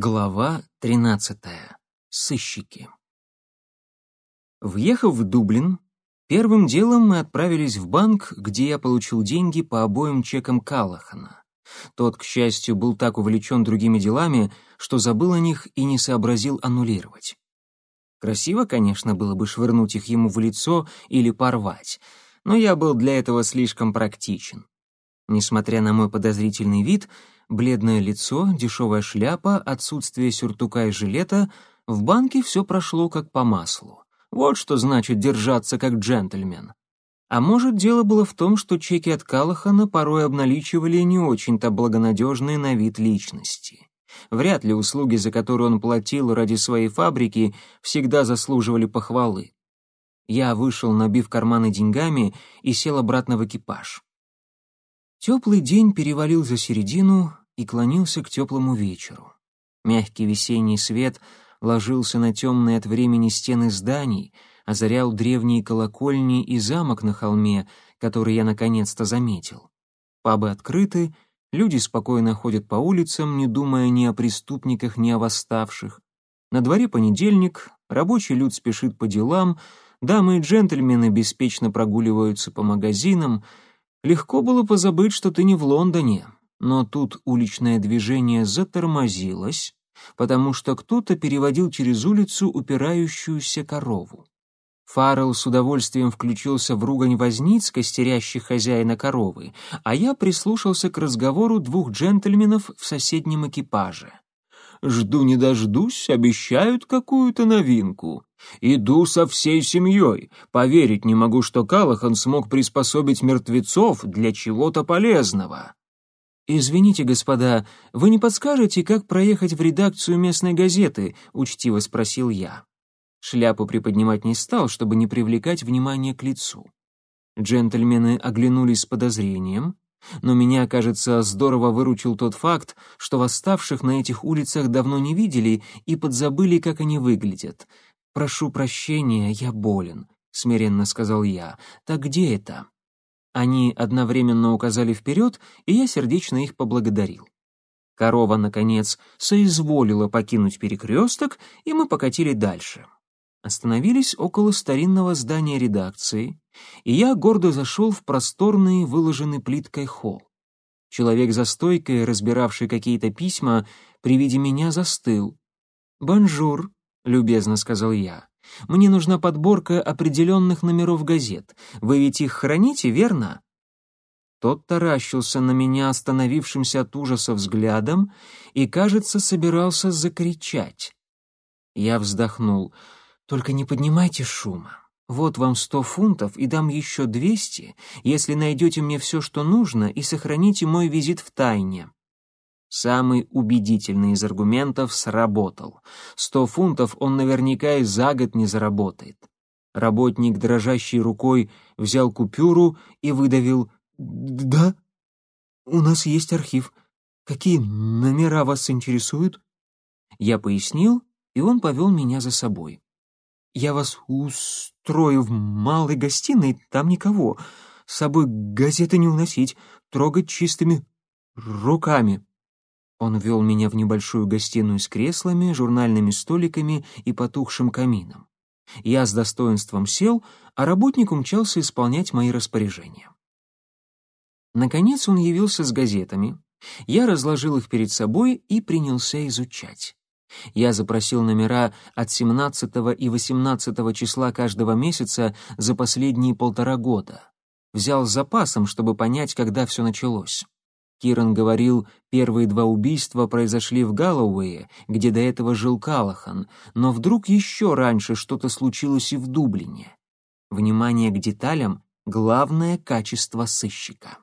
Глава 13. Сыщики. Въехав в Дублин, первым делом мы отправились в банк, где я получил деньги по обоим чекам Каллахана. Тот, к счастью, был так увлечен другими делами, что забыл о них и не сообразил аннулировать. Красиво, конечно, было бы швырнуть их ему в лицо или порвать, но я был для этого слишком практичен. Несмотря на мой подозрительный вид, бледное лицо, дешевая шляпа, отсутствие сюртука и жилета, в банке все прошло как по маслу. Вот что значит держаться как джентльмен. А может, дело было в том, что чеки от Калахана порой обналичивали не очень-то благонадежные на вид личности. Вряд ли услуги, за которые он платил ради своей фабрики, всегда заслуживали похвалы. Я вышел, набив карманы деньгами, и сел обратно в экипаж. Теплый день перевалил за середину и клонился к теплому вечеру. Мягкий весенний свет ложился на темные от времени стены зданий, озарял древние колокольни и замок на холме, который я наконец-то заметил. Пабы открыты, люди спокойно ходят по улицам, не думая ни о преступниках, ни о восставших. На дворе понедельник, рабочий люд спешит по делам, дамы и джентльмены беспечно прогуливаются по магазинам — Легко было позабыть, что ты не в Лондоне, но тут уличное движение затормозилось, потому что кто-то переводил через улицу упирающуюся корову. Фаррелл с удовольствием включился в ругань возниц, костерящих хозяина коровы, а я прислушался к разговору двух джентльменов в соседнем экипаже. «Жду не дождусь, обещают какую-то новинку. Иду со всей семьей. Поверить не могу, что Калахан смог приспособить мертвецов для чего-то полезного. «Извините, господа, вы не подскажете, как проехать в редакцию местной газеты?» — учтиво спросил я. Шляпу приподнимать не стал, чтобы не привлекать внимание к лицу. Джентльмены оглянулись с подозрением, но меня, кажется, здорово выручил тот факт, что восставших на этих улицах давно не видели и подзабыли, как они выглядят — «Прошу прощения, я болен», — смиренно сказал я. «Так где это?» Они одновременно указали вперед, и я сердечно их поблагодарил. Корова, наконец, соизволила покинуть перекресток, и мы покатили дальше. Остановились около старинного здания редакции, и я гордо зашел в просторный, выложенный плиткой холл. Человек за стойкой, разбиравший какие-то письма, при виде меня застыл. «Bonjour», любезно сказал я. Мне нужна подборка определенных номеров газет. Вы ведь их храните, верно? Тот таращился на меня остановившимся от ужаса взглядом и, кажется, собирался закричать. Я вздохнул. «Только не поднимайте шума. Вот вам сто фунтов и дам еще двести, если найдете мне все, что нужно, и сохраните мой визит в тайне». Самый убедительный из аргументов сработал. Сто фунтов он наверняка и за год не заработает. Работник, дрожащей рукой, взял купюру и выдавил «Да, у нас есть архив. Какие номера вас интересуют?» Я пояснил, и он повел меня за собой. «Я вас устрою в малой гостиной, там никого. С собой газеты не уносить, трогать чистыми руками». Он вел меня в небольшую гостиную с креслами, журнальными столиками и потухшим камином. Я с достоинством сел, а работник умчался исполнять мои распоряжения. Наконец он явился с газетами. Я разложил их перед собой и принялся изучать. Я запросил номера от 17 и 18 числа каждого месяца за последние полтора года. Взял с запасом, чтобы понять, когда все началось. Киран говорил, первые два убийства произошли в Галлоуэе, где до этого жил Калахан, но вдруг еще раньше что-то случилось и в Дублине. Внимание к деталям — главное качество сыщика.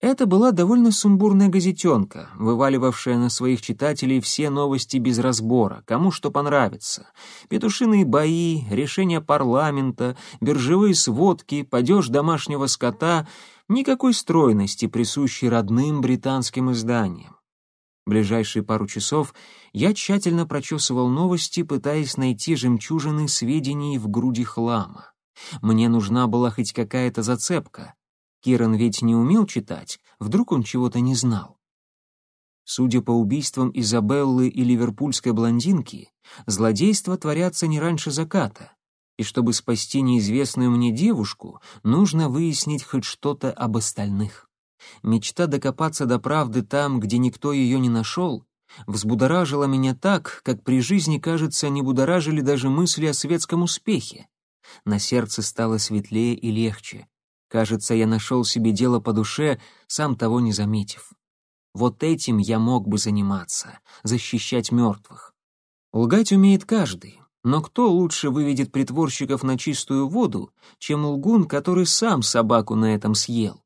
Это была довольно сумбурная газетенка, вываливавшая на своих читателей все новости без разбора, кому что понравится. Петушиные бои, решения парламента, биржевые сводки, падеж домашнего скота — Никакой стройности, присущей родным британским изданиям. Ближайшие пару часов я тщательно прочесывал новости, пытаясь найти жемчужины сведений в груди хлама. Мне нужна была хоть какая-то зацепка. Киран ведь не умел читать, вдруг он чего-то не знал. Судя по убийствам Изабеллы и ливерпульской блондинки, злодейства творятся не раньше заката, и чтобы спасти неизвестную мне девушку, нужно выяснить хоть что-то об остальных. Мечта докопаться до правды там, где никто ее не нашел, взбудоражила меня так, как при жизни, кажется, не будоражили даже мысли о светском успехе. На сердце стало светлее и легче. Кажется, я нашел себе дело по душе, сам того не заметив. Вот этим я мог бы заниматься, защищать мертвых. Лгать умеет каждый, но кто лучше выведет притворщиков на чистую воду, чем лгун, который сам собаку на этом съел?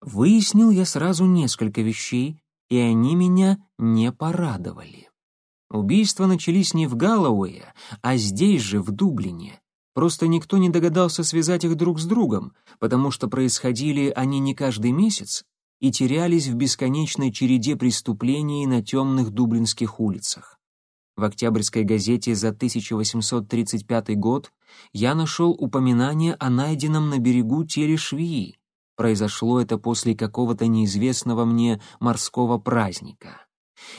Выяснил я сразу несколько вещей, и они меня не порадовали. Убийства начались не в Галлоуэе, а здесь же, в Дублине. Просто никто не догадался связать их друг с другом, потому что происходили они не каждый месяц, и терялись в бесконечной череде преступлений на темных дублинских улицах. В Октябрьской газете за 1835 год я нашел упоминание о найденном на берегу теле швеи. Произошло это после какого-то неизвестного мне морского праздника.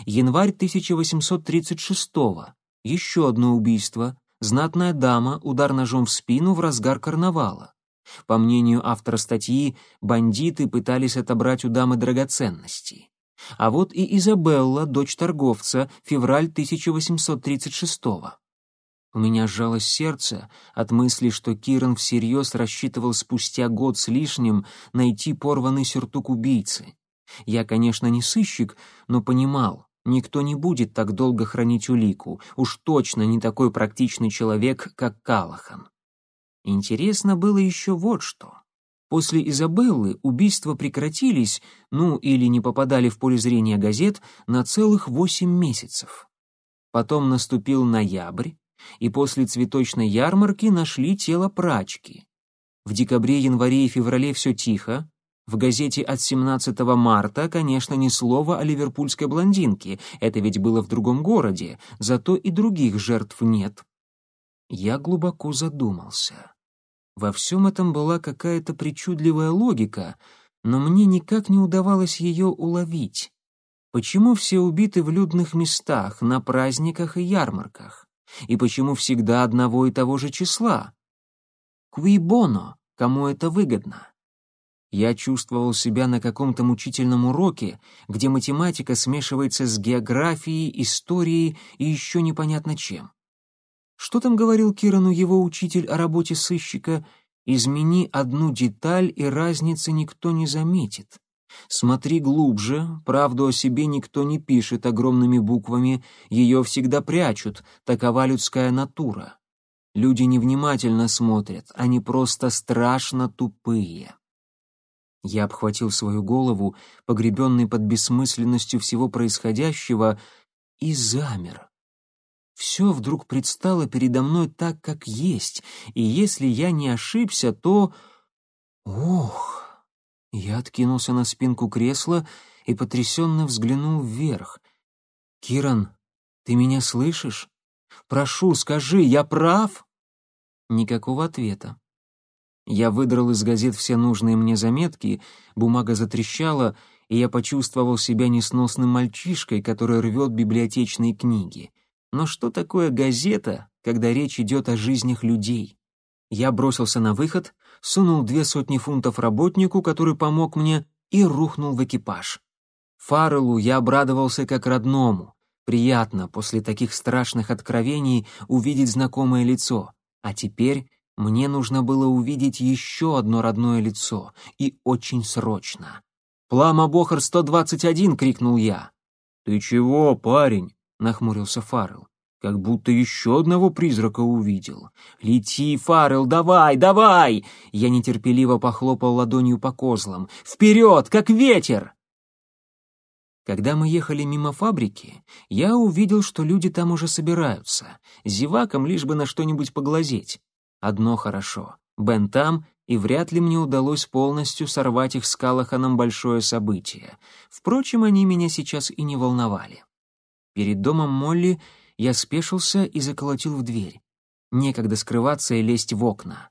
Январь 1836 -го. Еще одно убийство. Знатная дама, удар ножом в спину в разгар карнавала. По мнению автора статьи, бандиты пытались отобрать у дамы драгоценности. А вот и Изабелла, дочь торговца, февраль 1836-го. У меня сжалось сердце от мысли, что Киран всерьез рассчитывал спустя год с лишним найти порванный сюртук убийцы. Я, конечно, не сыщик, но понимал, никто не будет так долго хранить улику, уж точно не такой практичный человек, как Калахан. Интересно было еще вот что. После Изабеллы убийства прекратились, ну или не попадали в поле зрения газет, на целых восемь месяцев. Потом наступил ноябрь, и после цветочной ярмарки нашли тело прачки. В декабре, январе и феврале все тихо. В газете от 17 марта, конечно, ни слова о ливерпульской блондинке, это ведь было в другом городе, зато и других жертв нет. Я глубоко задумался. Во всем этом была какая-то причудливая логика, но мне никак не удавалось ее уловить. Почему все убиты в людных местах, на праздниках и ярмарках? И почему всегда одного и того же числа? Куибоно, кому это выгодно? Я чувствовал себя на каком-то мучительном уроке, где математика смешивается с географией, историей и еще непонятно чем. Что там говорил Кирану его учитель о работе сыщика? Измени одну деталь, и разницы никто не заметит. Смотри глубже, правду о себе никто не пишет огромными буквами, ее всегда прячут, такова людская натура. Люди невнимательно смотрят, они просто страшно тупые. Я обхватил свою голову, погребенный под бессмысленностью всего происходящего, и замер. Все вдруг предстало передо мной так, как есть, и если я не ошибся, то... Ох! Я откинулся на спинку кресла и потрясенно взглянул вверх. «Киран, ты меня слышишь? Прошу, скажи, я прав?» Никакого ответа. Я выдрал из газет все нужные мне заметки, бумага затрещала, и я почувствовал себя несносным мальчишкой, который рвет библиотечные книги. Но что такое газета, когда речь идет о жизнях людей? Я бросился на выход, сунул две сотни фунтов работнику, который помог мне, и рухнул в экипаж. Фарреллу я обрадовался как родному. Приятно после таких страшных откровений увидеть знакомое лицо. А теперь мне нужно было увидеть еще одно родное лицо, и очень срочно. «Плама Бохар 121!» — крикнул я. «Ты чего, парень?» — нахмурился Фаррелл. «Как будто еще одного призрака увидел. Лети, Фаррелл, давай, давай!» Я нетерпеливо похлопал ладонью по козлам. «Вперед, как ветер!» Когда мы ехали мимо фабрики, я увидел, что люди там уже собираются. Зевакам лишь бы на что-нибудь поглазеть. Одно хорошо. Бен там, и вряд ли мне удалось полностью сорвать их с Калаханом большое событие. Впрочем, они меня сейчас и не волновали. Перед домом Молли я спешился и заколотил в дверь. Некогда скрываться и лезть в окна.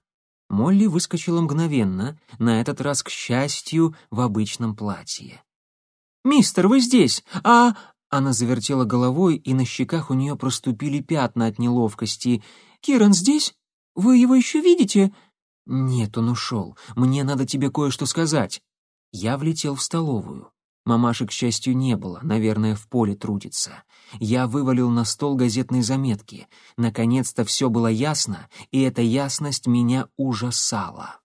Молли выскочила мгновенно, на этот раз, к счастью, в обычном платье. «Мистер, вы здесь? А...» Она завертела головой, и на щеках у нее проступили пятна от неловкости. «Киран здесь? Вы его еще видите?» «Нет, он ушел. Мне надо тебе кое-что сказать». Я влетел в столовую. Мамаши, к счастью, не было, наверное, в поле трудится. Я вывалил на стол газетные заметки. Наконец-то все было ясно, и эта ясность меня ужасала.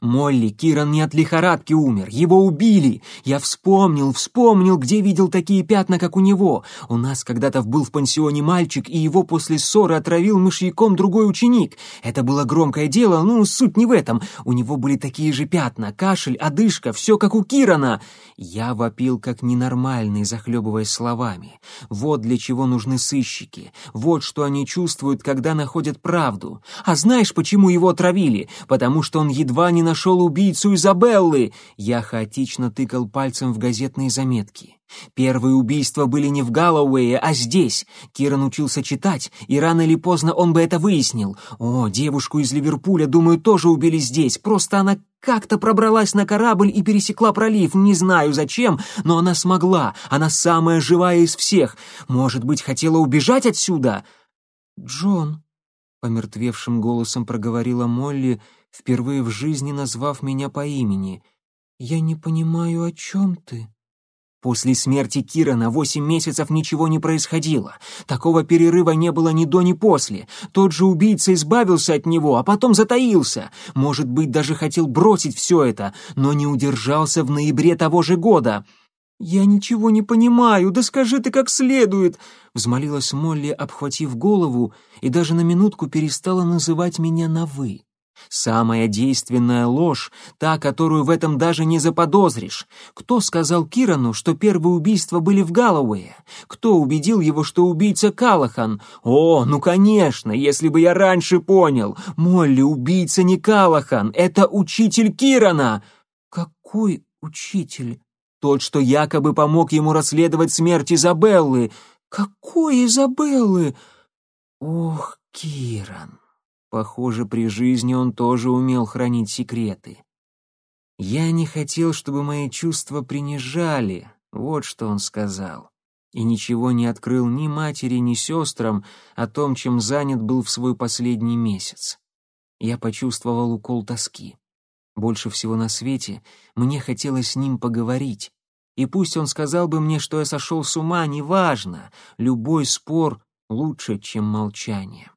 Молли, Киран не от лихорадки умер, его убили. Я вспомнил, вспомнил, где видел такие пятна, как у него. У нас когда-то был в пансионе мальчик, и его после ссоры отравил мышьяком другой ученик. Это было громкое дело, ну, суть не в этом. У него были такие же пятна, кашель, одышка, все как у Кирана. Я вопил как ненормальный, захлебываясь словами. Вот для чего нужны сыщики. Вот что они чувствуют, когда находят правду. А знаешь, почему его отравили? Потому что он едва не нашел убийцу Изабеллы!» Я хаотично тыкал пальцем в газетные заметки. Первые убийства были не в Галлоуэе, а здесь. Киран учился читать, и рано или поздно он бы это выяснил. О, девушку из Ливерпуля, думаю, тоже убили здесь. Просто она как-то пробралась на корабль и пересекла пролив. Не знаю зачем, но она смогла. Она самая живая из всех. Может быть, хотела убежать отсюда? Джон, помертвевшим голосом проговорила Молли, впервые в жизни назвав меня по имени. «Я не понимаю, о чем ты?» После смерти Кира на восемь месяцев ничего не происходило. Такого перерыва не было ни до, ни после. Тот же убийца избавился от него, а потом затаился. Может быть, даже хотел бросить все это, но не удержался в ноябре того же года. «Я ничего не понимаю, да скажи ты как следует!» Взмолилась Молли, обхватив голову, и даже на минутку перестала называть меня на «вы». Самая действенная ложь, та, которую в этом даже не заподозришь. Кто сказал Кирану, что первые убийства были в Галлоуэе? Кто убедил его, что убийца Калахан? О, ну конечно, если бы я раньше понял. Молли, убийца не Калахан, это учитель Кирана. Какой учитель? Тот, что якобы помог ему расследовать смерть Изабеллы. Какой Изабеллы? Ох, Киран. Похоже, при жизни он тоже умел хранить секреты. «Я не хотел, чтобы мои чувства принижали», — вот что он сказал. И ничего не открыл ни матери, ни сестрам о том, чем занят был в свой последний месяц. Я почувствовал укол тоски. Больше всего на свете мне хотелось с ним поговорить. И пусть он сказал бы мне, что я сошел с ума, неважно, любой спор лучше, чем молчание.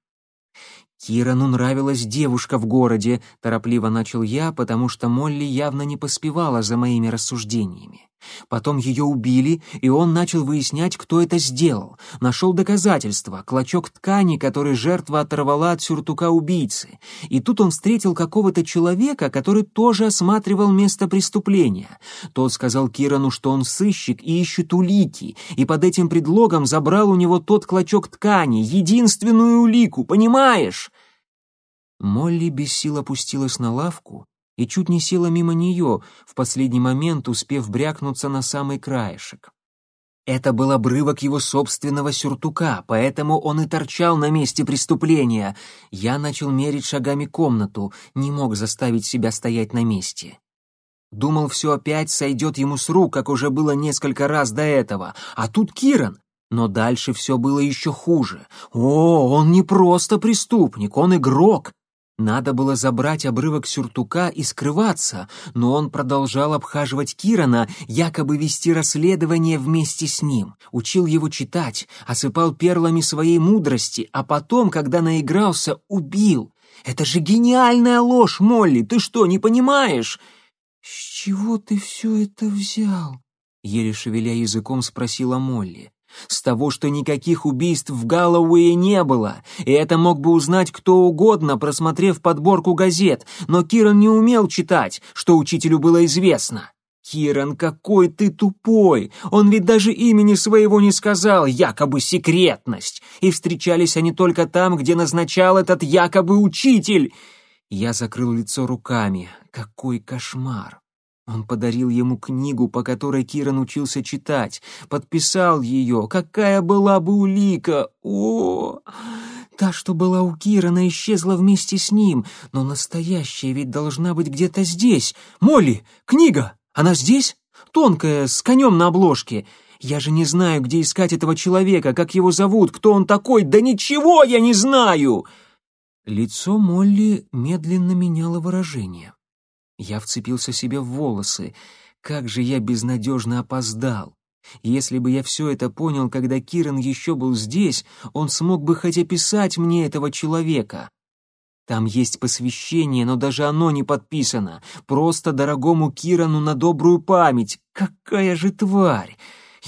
«Кирану нравилась девушка в городе», — торопливо начал я, потому что Молли явно не поспевала за моими рассуждениями. Потом ее убили, и он начал выяснять, кто это сделал. Нашел доказательства, клочок ткани, который жертва оторвала от сюртука убийцы. И тут он встретил какого-то человека, который тоже осматривал место преступления. Тот сказал Кирану, что он сыщик и ищет улики, и под этим предлогом забрал у него тот клочок ткани, единственную улику, понимаешь? Молли без сил опустилась на лавку и чуть не села мимо нее, в последний момент успев брякнуться на самый краешек. Это был обрывок его собственного сюртука, поэтому он и торчал на месте преступления. Я начал мерить шагами комнату, не мог заставить себя стоять на месте. Думал, все опять сойдет ему с рук, как уже было несколько раз до этого. А тут Киран. Но дальше все было еще хуже. О, он не просто преступник, он игрок, надо было забрать обрывок сюртука и скрываться, но он продолжал обхаживать Кирана, якобы вести расследование вместе с ним, учил его читать, осыпал перлами своей мудрости, а потом, когда наигрался, убил. Это же гениальная ложь, Молли, ты что, не понимаешь? С чего ты все это взял? Еле шевеля языком спросила Молли. С того, что никаких убийств в Галлоуэе не было, и это мог бы узнать кто угодно, просмотрев подборку газет, но Киран не умел читать, что учителю было известно. «Киран, какой ты тупой! Он ведь даже имени своего не сказал, якобы секретность! И встречались они только там, где назначал этот якобы учитель!» Я закрыл лицо руками. Какой кошмар! Он подарил ему книгу, по которой Киран учился читать, подписал ее. Какая была бы улика! О! Та, что была у Кирана, исчезла вместе с ним, но настоящая ведь должна быть где-то здесь. Молли, книга! Она здесь? тонкая, с конем на обложке. Я же не знаю, где искать этого человека, как его зовут, кто он такой, да ничего я не знаю!» Лицо Молли медленно меняло выражение. Я вцепился себе в волосы. Как же я безнадежно опоздал. Если бы я все это понял, когда Киран еще был здесь, он смог бы хоть описать мне этого человека. Там есть посвящение, но даже оно не подписано. Просто дорогому Кирану на добрую память. Какая же тварь!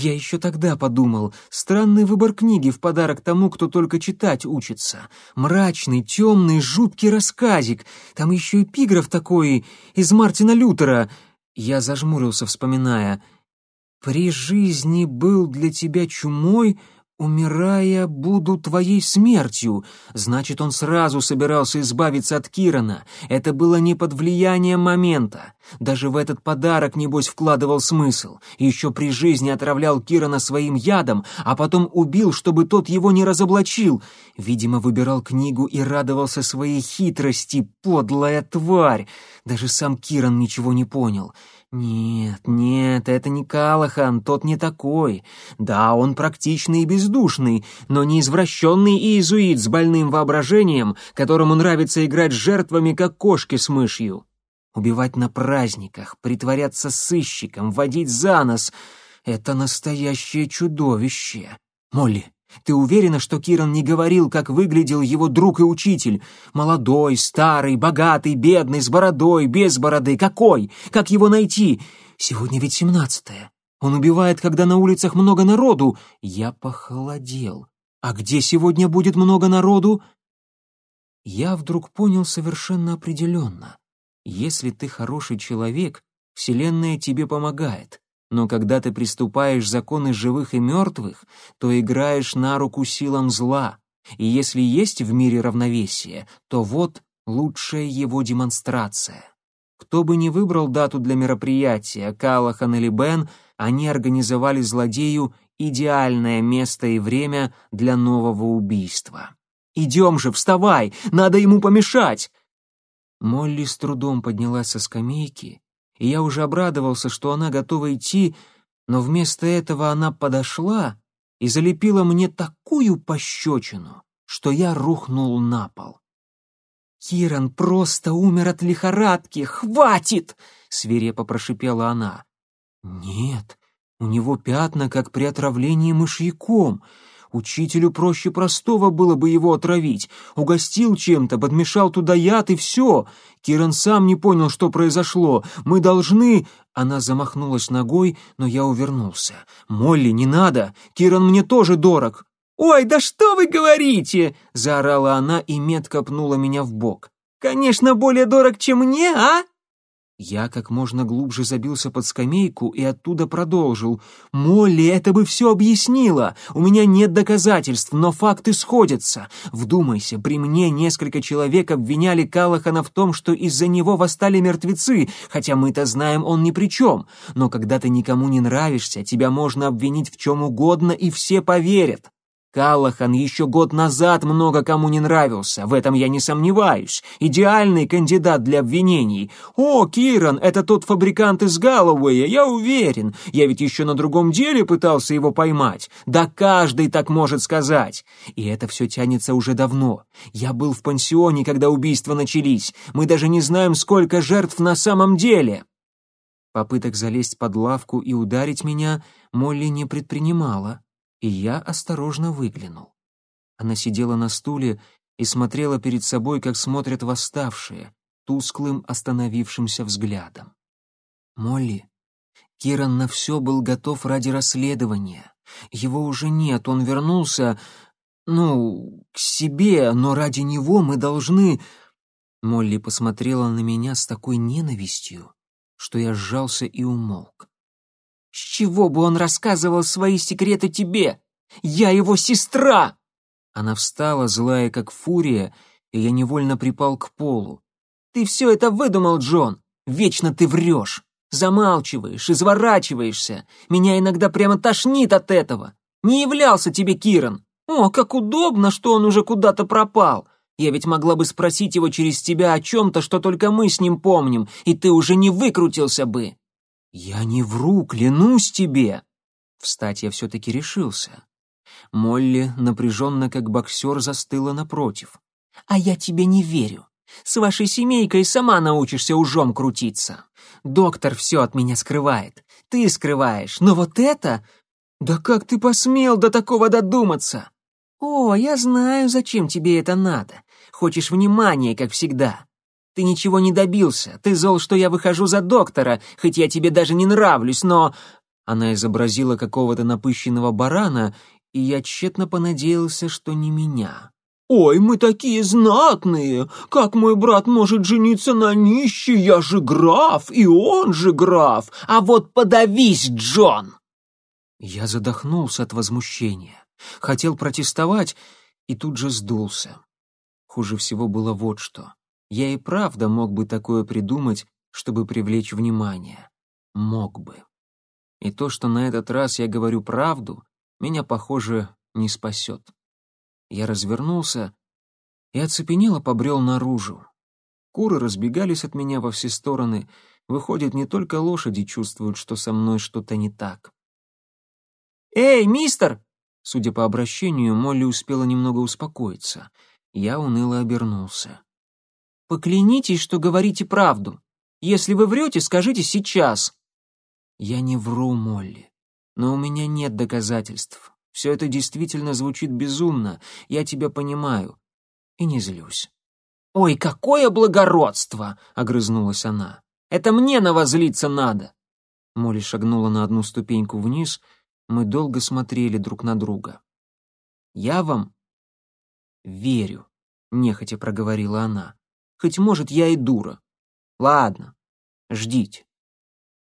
Я еще тогда подумал, странный выбор книги в подарок тому, кто только читать учится. Мрачный, темный, жуткий рассказик. Там еще эпиграф такой из Мартина Лютера. Я зажмурился, вспоминая. «При жизни был для тебя чумой, «Умирая, буду твоей смертью». Значит, он сразу собирался избавиться от Кирана. Это было не под влиянием момента. Даже в этот подарок, небось, вкладывал смысл. Еще при жизни отравлял Кирана своим ядом, а потом убил, чтобы тот его не разоблачил. Видимо, выбирал книгу и радовался своей хитрости, подлая тварь. Даже сам Киран ничего не понял. «Нет, нет, это не Калахан, тот не такой. Да, он практичный и бездушный, но не извращенный иезуит с больным воображением, которому нравится играть с жертвами, как кошки с мышью. Убивать на праздниках, притворяться сыщиком, водить за нос — это настоящее чудовище. Молли, ты уверена, что Киран не говорил, как выглядел его друг и учитель? Молодой, старый, богатый, бедный, с бородой, без бороды. Какой? Как его найти? Сегодня ведь семнадцатое. Он убивает, когда на улицах много народу. Я похолодел. А где сегодня будет много народу? Я вдруг понял совершенно определенно. Если ты хороший человек, Вселенная тебе помогает. Но когда ты приступаешь законы живых и мертвых, то играешь на руку силам зла. И если есть в мире равновесие, то вот лучшая его демонстрация. Кто бы ни выбрал дату для мероприятия, Калахан или Бен, они организовали злодею идеальное место и время для нового убийства. «Идем же, вставай! Надо ему помешать!» Молли с трудом поднялась со скамейки и я уже обрадовался, что она готова идти, но вместо этого она подошла и залепила мне такую пощечину, что я рухнул на пол. «Киран просто умер от лихорадки! Хватит!» — свирепо прошипела она. «Нет, у него пятна, как при отравлении мышьяком. Учителю проще простого было бы его отравить. Угостил чем-то, подмешал туда яд и все. Киран сам не понял, что произошло. Мы должны...» Она замахнулась ногой, но я увернулся. «Молли, не надо! Киран мне тоже дорог!» «Ой, да что вы говорите!» — заорала она и метко пнула меня в бок. «Конечно, более дорог, чем мне, а?» Я как можно глубже забился под скамейку и оттуда продолжил. «Молли, это бы все объяснило. У меня нет доказательств, но факты сходятся. Вдумайся, при мне несколько человек обвиняли Калахана в том, что из-за него восстали мертвецы, хотя мы-то знаем, он ни при чем. Но когда ты никому не нравишься, тебя можно обвинить в чем угодно, и все поверят. Каллахан еще год назад много кому не нравился, в этом я не сомневаюсь. Идеальный кандидат для обвинений. О, Киран, это тот фабрикант из Галлоуэя, я уверен. Я ведь еще на другом деле пытался его поймать. Да каждый так может сказать. И это все тянется уже давно. Я был в пансионе, когда убийства начались. Мы даже не знаем, сколько жертв на самом деле. Попыток залезть под лавку и ударить меня Молли не предпринимала и я осторожно выглянул. Она сидела на стуле и смотрела перед собой, как смотрят восставшие, тусклым остановившимся взглядом. «Молли, Киран на все был готов ради расследования. Его уже нет, он вернулся, ну, к себе, но ради него мы должны...» Молли посмотрела на меня с такой ненавистью, что я сжался и умолк. С чего бы он рассказывал свои секреты тебе? Я его сестра!» Она встала, злая как фурия, и я невольно припал к полу. «Ты все это выдумал, Джон! Вечно ты врешь! Замалчиваешь, изворачиваешься! Меня иногда прямо тошнит от этого! Не являлся тебе Киран! О, как удобно, что он уже куда-то пропал! Я ведь могла бы спросить его через тебя о чем-то, что только мы с ним помним, и ты уже не выкрутился бы!» «Я не вру, клянусь тебе!» Встать я все-таки решился. Молли напряженно, как боксер, застыла напротив. «А я тебе не верю. С вашей семейкой сама научишься ужом крутиться. Доктор все от меня скрывает. Ты скрываешь. Но вот это... Да как ты посмел до такого додуматься? О, я знаю, зачем тебе это надо. Хочешь внимания, как всегда. Ты ничего не добился. Ты зол, что я выхожу за доктора, хоть я тебе даже не нравлюсь, но...» Она изобразила какого-то напыщенного барана, и я тщетно понадеялся, что не меня. «Ой, мы такие знатные! Как мой брат может жениться на нищей? Я же граф, и он же граф! А вот подавись, Джон!» Я задохнулся от возмущения. Хотел протестовать и тут же сдулся. Хуже всего было вот что. Я и правда мог бы такое придумать, чтобы привлечь внимание. Мог бы. И то, что на этот раз я говорю правду, меня, похоже, не спасет. Я развернулся и оцепенело побрел наружу. Куры разбегались от меня во все стороны. Выходит, не только лошади чувствуют, что со мной что-то не так. «Эй, мистер!» Судя по обращению, Молли успела немного успокоиться. Я уныло обернулся. «Поклянитесь, что говорите правду. Если вы врете, скажите сейчас». «Я не вру, Молли, но у меня нет доказательств. Все это действительно звучит безумно, я тебя понимаю. И не злюсь. «Ой, какое благородство!» — огрызнулась она. «Это мне на вас злиться надо!» Молли шагнула на одну ступеньку вниз, мы долго смотрели друг на друга. «Я вам верю», — нехотя проговорила она. «Хоть, может, я и дура. Ладно, ждите».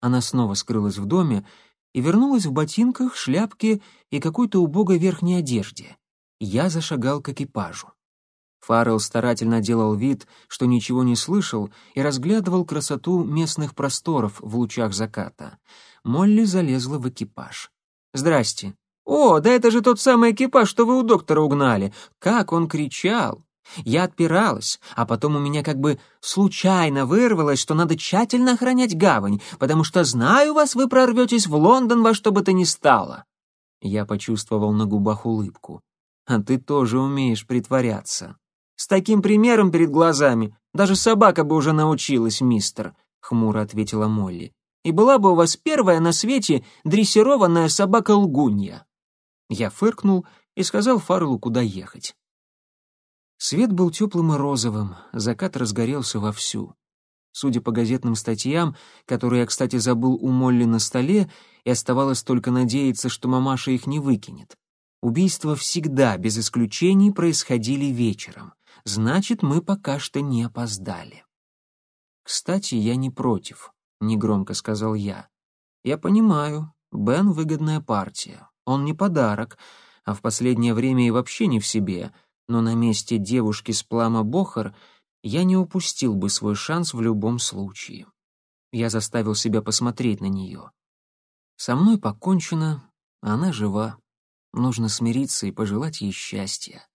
Она снова скрылась в доме, и вернулась в ботинках, шляпке и какой-то убогой верхней одежде. Я зашагал к экипажу. Фаррелл старательно делал вид, что ничего не слышал, и разглядывал красоту местных просторов в лучах заката. Молли залезла в экипаж. «Здрасте». «О, да это же тот самый экипаж, что вы у доктора угнали. Как он кричал!» Я отпиралась, а потом у меня как бы случайно вырвалось, что надо тщательно охранять гавань, потому что знаю вас, вы прорветесь в Лондон во что бы то ни стало. Я почувствовал на губах улыбку. А ты тоже умеешь притворяться. С таким примером перед глазами даже собака бы уже научилась, мистер, хмуро ответила Молли. И была бы у вас первая на свете дрессированная собака-лгунья. Я фыркнул и сказал Фарлу, куда ехать. Свет был теплым и розовым, закат разгорелся вовсю. Судя по газетным статьям, которые я, кстати, забыл у Молли на столе, и оставалось только надеяться, что мамаша их не выкинет. Убийства всегда, без исключений, происходили вечером. Значит, мы пока что не опоздали. «Кстати, я не против», — негромко сказал я. «Я понимаю, Бен — выгодная партия. Он не подарок, а в последнее время и вообще не в себе — но на месте девушки с плама Бохар я не упустил бы свой шанс в любом случае. Я заставил себя посмотреть на нее. Со мной покончено, она жива. Нужно смириться и пожелать ей счастья.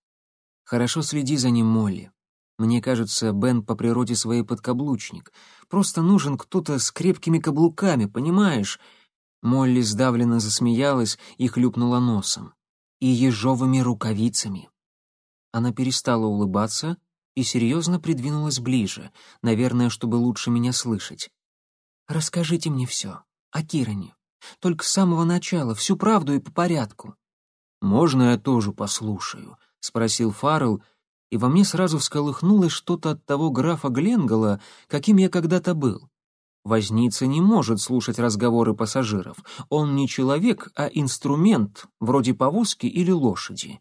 Хорошо следи за ним, Молли. Мне кажется, Бен по природе своей подкаблучник. Просто нужен кто-то с крепкими каблуками, понимаешь? Молли сдавленно засмеялась и хлюпнула носом. И ежовыми рукавицами. Она перестала улыбаться и серьезно придвинулась ближе, наверное, чтобы лучше меня слышать. «Расскажите мне все. О Киране. Только с самого начала, всю правду и по порядку». «Можно я тоже послушаю?» — спросил Фаррелл, и во мне сразу всколыхнулось что-то от того графа Гленгола, каким я когда-то был. Возница не может слушать разговоры пассажиров. Он не человек, а инструмент, вроде повозки или лошади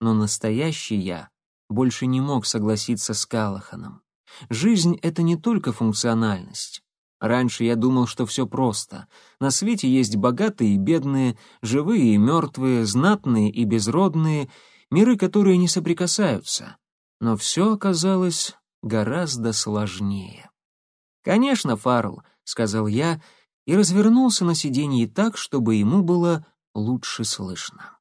но настоящий я больше не мог согласиться с Калаханом. Жизнь — это не только функциональность. Раньше я думал, что все просто. На свете есть богатые и бедные, живые и мертвые, знатные и безродные, миры, которые не соприкасаются. Но все оказалось гораздо сложнее. «Конечно, Фаррелл», — сказал я и развернулся на сиденье так, чтобы ему было лучше слышно.